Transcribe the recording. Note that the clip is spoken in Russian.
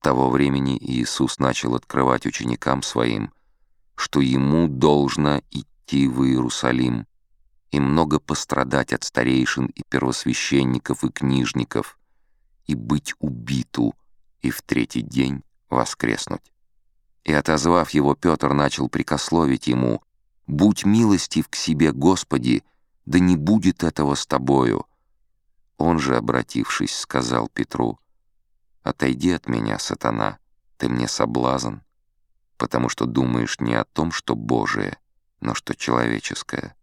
Того времени Иисус начал открывать ученикам своим, что ему должно идти в Иерусалим и много пострадать от старейшин и первосвященников и книжников, и быть убиту, и в третий день воскреснуть. И, отозвав его, Петр начал прикословить ему, «Будь милостив к себе, Господи, да не будет этого с тобою». Он же, обратившись, сказал Петру, «Отойди от меня, сатана, ты мне соблазн, потому что думаешь не о том, что Божие, но что человеческое».